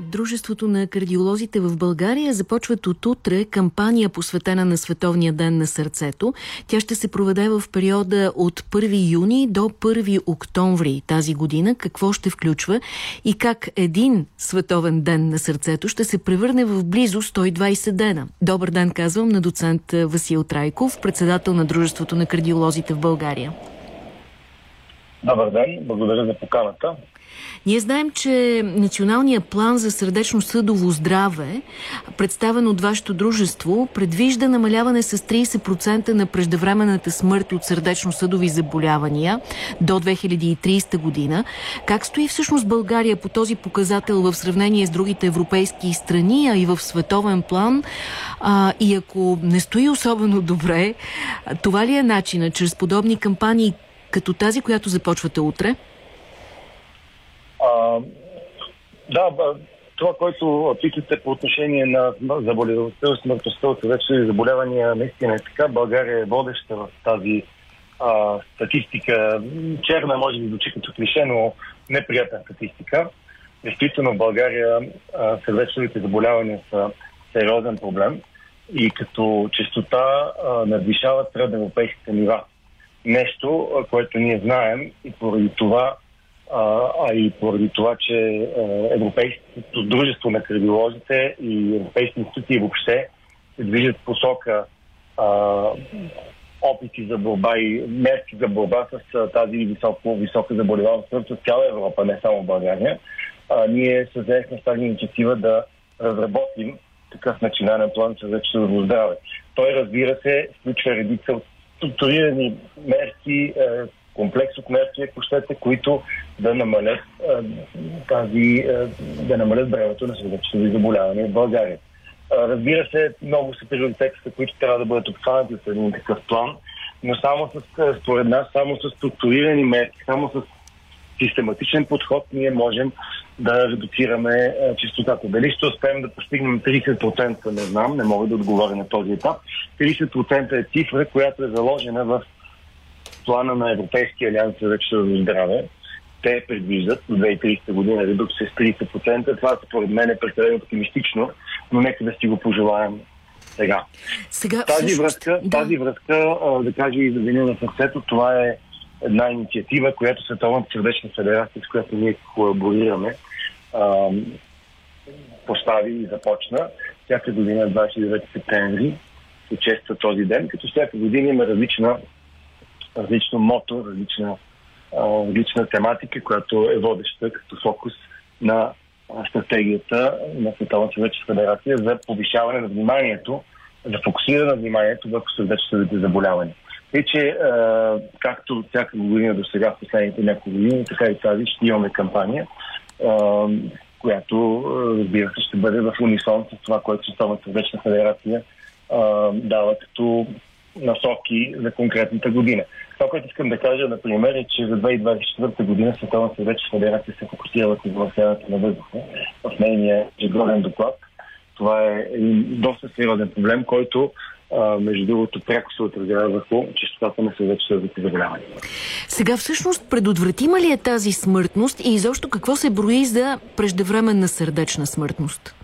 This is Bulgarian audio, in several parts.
Дружеството на кардиолозите в България започват от утре кампания посветена на Световния ден на сърцето. Тя ще се проведе в периода от 1 юни до 1 октомври тази година. Какво ще включва и как един Световен ден на сърцето ще се превърне в близо 120 дена. Добър ден казвам на доцент Васил Трайков, председател на Дружеството на кардиолозите в България. Добър ден, благодаря за поканата. Ние знаем, че Националният план за сърдечно-съдово здраве, представен от вашето дружество, предвижда намаляване с 30% на преждевременната смърт от сърдечно-съдови заболявания до 2030 година. Как стои всъщност България по този показател в сравнение с другите европейски страни, а и в световен план? А, и ако не стои особено добре, това ли е начина, чрез подобни кампании като тази, която започвате утре? А, да, това, което питате по отношение на заболеваността и смъртността от вече заболявания, наистина е така. България е водеща в тази а, статистика. Черна може да звучи като клише, но неприятна статистика. Действително в България сърдечните заболявания са сериозен проблем и като частота надвишават средноевропейските нива. Нещо, което ние знаем и поради това а, а и поради това, че Европейското дружество на кардиолозите и европейски институции въобще се движат в посока а, опити за борба и мерки за борба с тази високо, висока заболеваемост в цяла Европа, не само България. А, ние се взехме с тази инициатива да разработим такъв национален план за вече здраве. Той, разбира се, включва редица структурирани мерки, комплекс от мерки, ако щете, които да намалят тази, да намалят бремето на сърдечни заболявания в България. Разбира се, много са приоритетите, които трябва да бъдат обхванати от един такъв план, но само с, според нас, само с структурирани мерки, само с систематичен подход ние можем да редуцираме чистотата. Дали ще успеем да постигнем 30%, не знам, не мога да отговоря на този етап. 30% е цифра, която е заложена в плана на Европейския алианс за здраве, те предвиждат до 2030 година редукция с 30%. Това според мен е прекалено оптимистично, но нека да си го пожелаем сега. сега тази, всъщност, връзка, да. тази връзка, да кажа и за Деня на сърцето, това е една инициатива, която Световната сърдечна федерация, с която ние колаборираме, постави и започна. Всяка година, 29 септември, се чества този ден, като всяка година има различна различно мото, различна, различна тематика, която е водеща като фокус на стратегията на Световната човеческа федерация за повишаване на вниманието, за фокусиране на вниманието върху сърдечните заболявания. И че, както всяка година до сега, в последните няколко години, така и тази ще имаме кампания, която, разбира се, ще бъде в унисон с това, което Световната човеческа федерация дава като насоки за конкретната година. Това, което искам да кажа, например, е, че за 2024 година Световната вече федерация се фокусира върху замърсяването на въздуха в нейния ежегоден доклад. Това е един доста сериозен проблем, който между другото, пряко се отразява върху чистотата на сърдечно-съдовите заболявания. Сега всъщност предотвратима ли е тази смъртност и изобщо какво се брои за преждевременна сърдечна смъртност?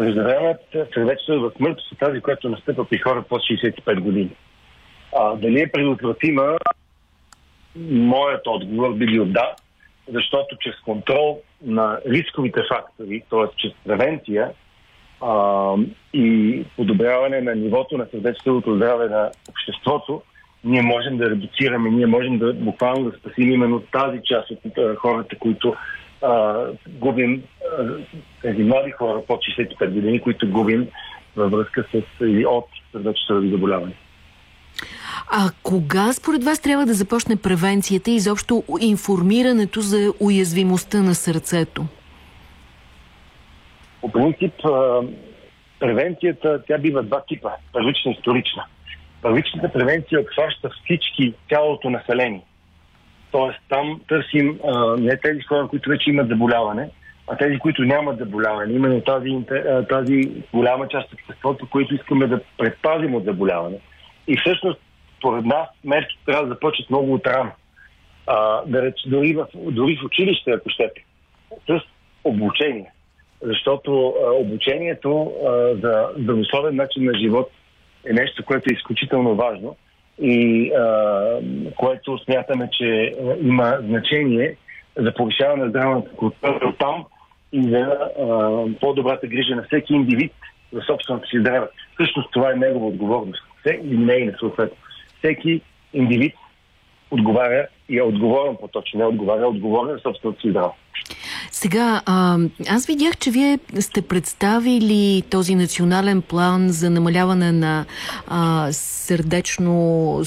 Преждевременната сърдечна смъртност е тази, която настъпва при хора под 65 години. А, дали е предотвратима? Моят отговор би бил да, защото чрез контрол на рисковите фактори, т.е. чрез превенция а, и подобряване на нивото на сърдечното здраве на обществото, ние можем да редуцираме, ние можем да буквално да спасим именно тази част от хората, които а, губим, а, тези млади хора под 65 години, които губим във връзка с или от сърдечното заболяване. А кога според вас трябва да започне превенцията и изобщо информирането за уязвимостта на сърцето? По принцип, превенцията, тя бива два типа. Първична и вторична. Първичната превенция обхваща всички, цялото население. Тоест там търсим а, не тези хора, които вече имат заболяване, а тези, които нямат заболяване. Именно тази, тази голяма част от обществото, които искаме да предпазим от заболяване. И всъщност според нас мерките трябва да започнат много от рано. А, да реч, дори, в, дори в училище, ако щете. С обучение. Защото а, обучението а, за здравословен начин на живот е нещо, което е изключително важно и а, което смятаме, че има значение за повишаване на здравната култура там и за а, по-добрата грижа на всеки индивид за собственото си здраве. Всъщност това е негова отговорност. И нейна съответно. Всеки индивид отговаря и е отговорен по-точно, не отговаря, отговорен за собственото си здраве. Сега, а, аз видях, че вие сте представили този национален план за намаляване на а, сърдечно,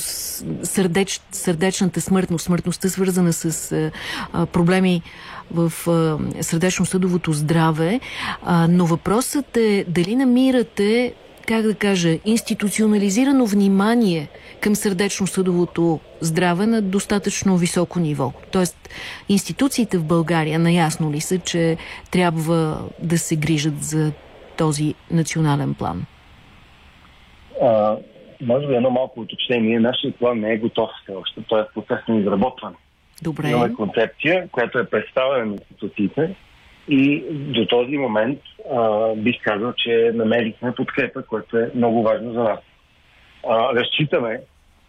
сърдеч, сърдечната смъртност, смъртността свързана с а, проблеми в сърдечно-съдовото здраве, а, но въпросът е дали намирате как да кажа, институционализирано внимание към сърдечно-съдовото здраве на достатъчно високо ниво. Тоест, институциите в България наясно ли са, че трябва да се грижат за този национален план? А, може би едно малко уточнение. Нашия план не е готов все още. Той е в процес на изработване. Добре. Имаме концепция, която е представена на институциите и до този момент а, бих казал, че намерихме подкрепа, което е много важно за нас. А, разчитаме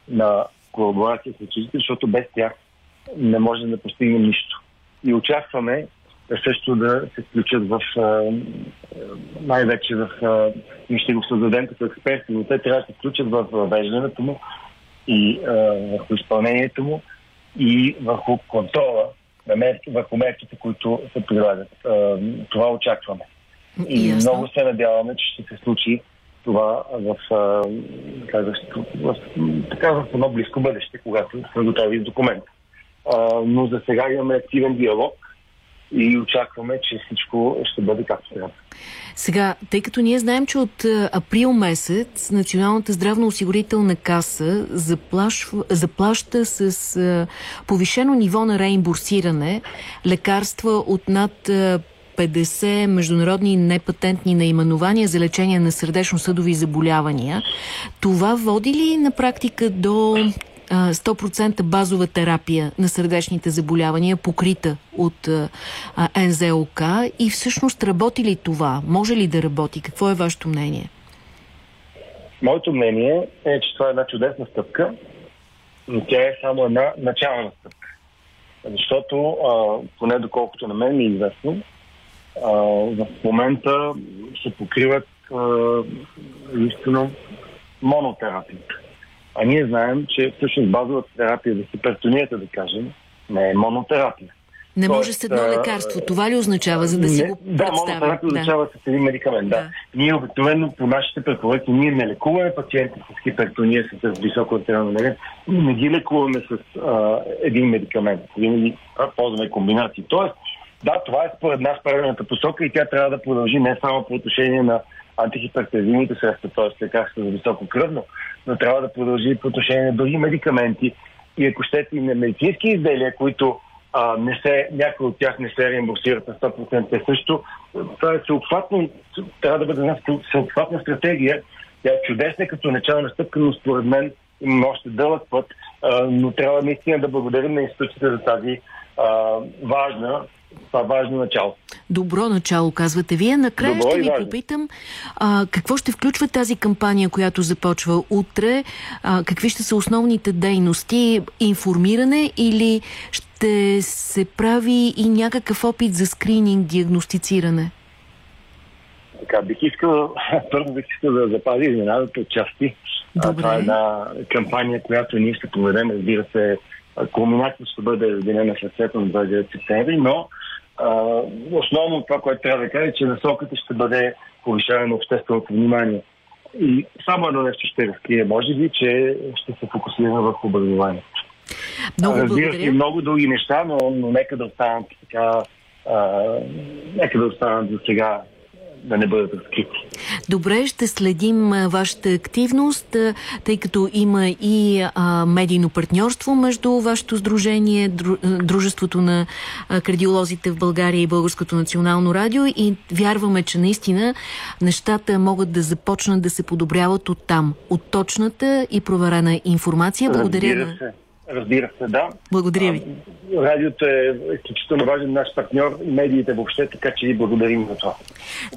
на колаборация с учителите, защото без тях не можем да постигнем нищо. И очакваме също да се включат в най-вече в ние ще го създадем като експерти, но те трябва да се включат в въвеждането му и върху изпълнението му и върху контрола мерки, върху мерките, които се прилагат. Това очакваме. И Ясно. много се надяваме, че ще се случи това в, как в, така, в едно близко бъдеще, когато сме готови с документ. Но за сега имаме активен диалог и очакваме, че всичко ще бъде както трябва. Сега, тъй като ние знаем, че от април месец Националната здравноосигурителна каса заплашва, заплаща с повишено ниво на реимбурсиране лекарства от над 50 международни непатентни наименования за лечение на сърдечно-съдови заболявания. Това води ли на практика до 100% базова терапия на сърдечните заболявания, покрита от НЗОК и всъщност работи ли това? Може ли да работи? Какво е вашето мнение? Моето мнение е, че това е една чудесна стъпка, но тя е само една начална стъпка. Защото, а, поне доколкото на мен ми е известно, а, в момента се покриват единствено монотерапията. А ние знаем, че всъщност базовата терапия за хипертонията, да кажем, не е монотерапия. Не може с едно лекарство. Това ли означава, за да си го Да, монотерапия да. означава с един медикамент, да. да. Ние обикновено по нашите препоръки, ние не лекуваме пациенти с хипертония, с високо артериално ние не ги лекуваме с а, един медикамент. Винаги ползваме комбинации. Тоест, да, това е според нас правилната посока и тя трябва да продължи не само по отношение на антихипертензивните средства, т.е. лекарства за високо кръвно, но трябва да продължи по отношение на други медикаменти и ако щете и на медицински изделия, които а, не се, някои от тях не се реимбурсират на 100%. Те също, това е всеобхватно, трябва да бъде една всеобхватна стратегия. Тя е чудесна като начална стъпка, но според мен имаме още дълъг път, а, но трябва наистина да благодарим на институцията за тази а, важна това важно начало. Добро начало, казвате вие. Накрая Добро ще ви важно. попитам а, какво ще включва тази кампания, която започва утре, а, какви ще са основните дейности, информиране или ще се прави и някакъв опит за скрининг, диагностициране? Така, бих искал, първо бих искал да запази изненадата от части. Добре. Това е една кампания, която ние ще проведем, разбира се, кулминацията ще бъде денена в сърцето на 29 септември, но а, основно това, което трябва да кажа, е, че насоката ще бъде повишаване на общественото внимание. И само едно нещо ще разкрие. Може би, че ще се фокусираме върху образованието. Много Разбира се, много други неща, но, но нека да останат така а, нека да останат за сега да не бъдат разкрити. Добре, ще следим вашата активност, тъй като има и а, медийно партньорство между вашето сдружение, Дружеството на кардиолозите в България и Българското национално радио и вярваме, че наистина нещата могат да започнат да се подобряват от там, от точната и проверена информация. Благодаря се. Разбира се, да. Благодаря ви. Радиото е изключително важен наш партньор медиите въобще, така че ви благодарим за това.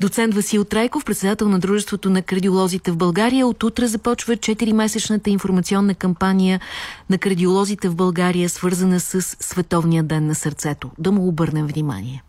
Доцент Васил Трайков, председател на Дружеството на кардиолозите в България. От утре започва 4-месечната информационна кампания на кардиолозите в България, свързана с Световния ден на сърцето. Да му обърнем внимание.